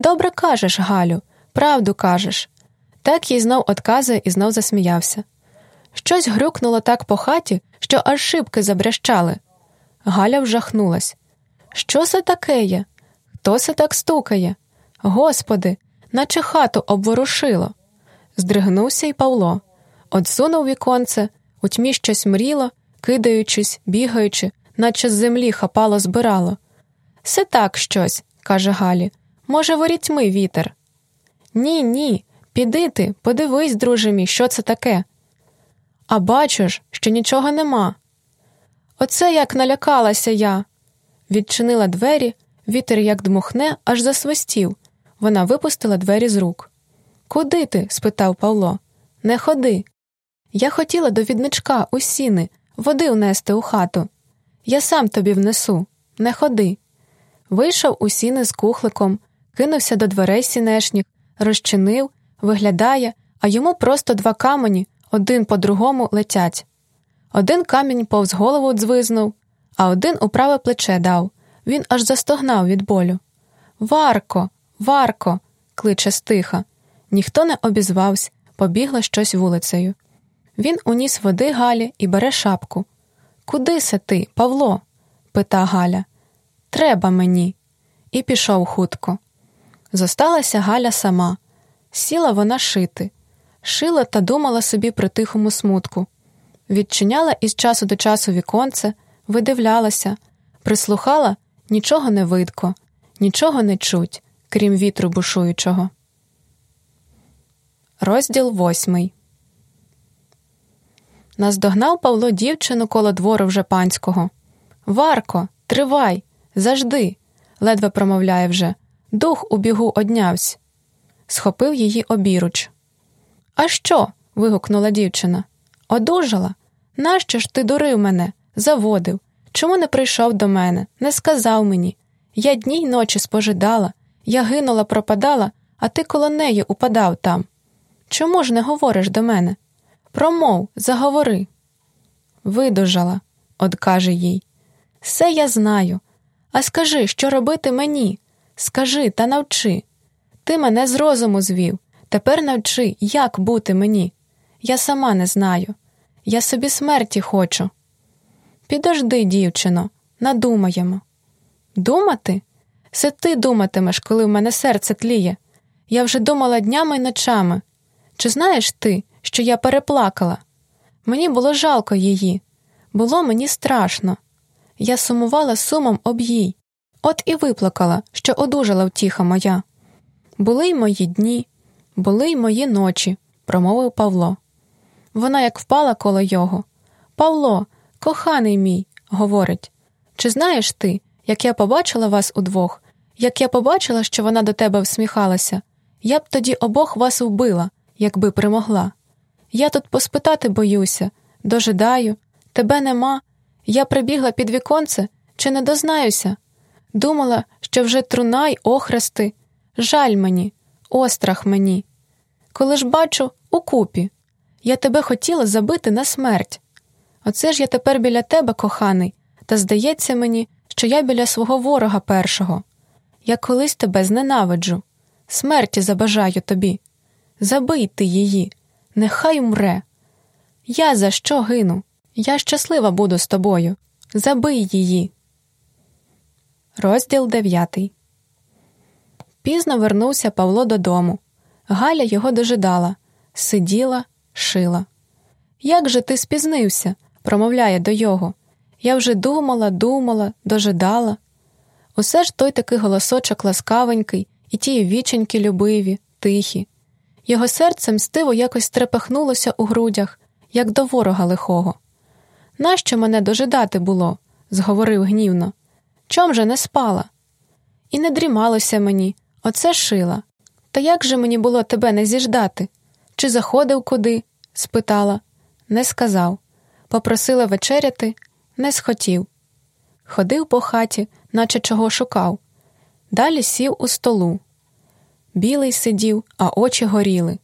Добре кажеш, Галю, правду кажеш. Так їй знов отказує і знов засміявся. Щось грюкнуло так по хаті, що аж шибки забрящали. Галя вжахнулась. Що це таке є? Хто це так стукає? Господи, наче хату обворушило. Здригнувся й Павло, Одсунув віконце, у тьмі щось мріло, кидаючись, бігаючи, наче з землі хапало, збирало. Се так щось, каже Галі. Може, ворітьми вітер. Ні, ні, піди ти, подивись, друже мій, що це таке. А бачу ж, що нічого нема. Оце як налякалася я. Відчинила двері, вітер як дмухне, аж засвистів. Вона випустила двері з рук. Куди ти? спитав Павло. Не ходи. Я хотіла до відничка у сіни, води унести у хату. Я сам тобі внесу, не ходи. Вийшов у сіни з кухликом, кинувся до дверей сінешніх, розчинив, виглядає, а йому просто два камені один по другому летять. Один камінь повз голову дзвизнув, а один у праве плече дав. Він аж застогнав від болю. Варко, Варко, кличе стиха. Ніхто не обізвався, побігло щось вулицею. Він уніс води Галі і бере шапку. Куди се ти, Павло? пита Галя. Треба мені. І пішов хутко. Зосталася Галя сама. Сіла вона шити, шила та думала собі про тихому смутку. Відчиняла із часу до часу віконце, видивлялася, прислухала нічого не видко, нічого не чуть, крім вітру бушуючого. Розділ восьмий. Наздогнав Павло дівчину коло двору вже панського. Варко, тривай, завжди, ледве промовляє вже. Дух у бігу однявсь. Схопив її обіруч. А що? вигукнула дівчина. Одужала. Нащо ж ти дурив мене, заводив? Чому не прийшов до мене, не сказав мені? Я дні й ночі спожидала, я гинула, пропадала, а ти коло неї упадав там. Чому ж не говориш до мене? Промов, заговори. Видужала, одкаже їй. Все я знаю. А скажи, що робити мені? Скажи та навчи. Ти мене з розуму звів. Тепер навчи, як бути мені. Я сама не знаю. Я собі смерті хочу. Підожди, дівчино, надумаємо. Думати? Це ти думатимеш, коли в мене серце тліє. Я вже думала днями й ночами. Чи знаєш ти, що я переплакала? Мені було жалко її, було мені страшно. Я сумувала сумом об їй, от і виплакала, що одужала втіха моя. Були й мої дні, були й мої ночі, промовив Павло. Вона як впала коло його. Павло, коханий мій, говорить, чи знаєш ти, як я побачила вас удвох, як я побачила, що вона до тебе всміхалася, я б тоді обох вас вбила, якби примогла. Я тут поспитати боюся, дожидаю, тебе нема. Я прибігла під віконце, чи не дознаюся? Думала, що вже труна й охрести. Жаль мені, острах мені. Коли ж бачу укупі, я тебе хотіла забити на смерть. Оце ж я тепер біля тебе, коханий, та здається мені, що я біля свого ворога першого. Я колись тебе зненавиджу, смерті забажаю тобі. Забий ти її, нехай умре. Я за що гину? Я щаслива буду з тобою. Забий її. Розділ дев'ятий. Пізно вернувся Павло додому. Галя його дожидала, сиділа, шила. Як же ти спізнився? промовляє до його. Я вже думала, думала, дожидала. Усе ж той такий голосочок ласкавенький, і ті віченьки любиві, тихі. Його серце мстиво якось трепехнулося у грудях, як до ворога лихого. Нащо мене дожидати було? зговорив гнівно. Чом же не спала? І не дрімалося мені, оце шила. Та як же мені було тебе не зіждати? Чи заходив куди? спитала. Не сказав. Попросила вечеряти, не схотів. Ходив по хаті, наче чого шукав. Далі сів у столу. Білий сидів, а очі горіли.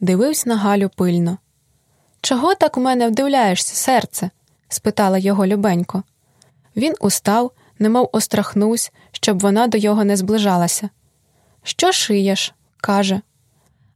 Дивився на Галю пильно. Чого так у мене вдивляєшся, серце? спитала його любенько. Він устав, немов острахнусь, щоб вона до його не зближалася. Що шиєш? каже.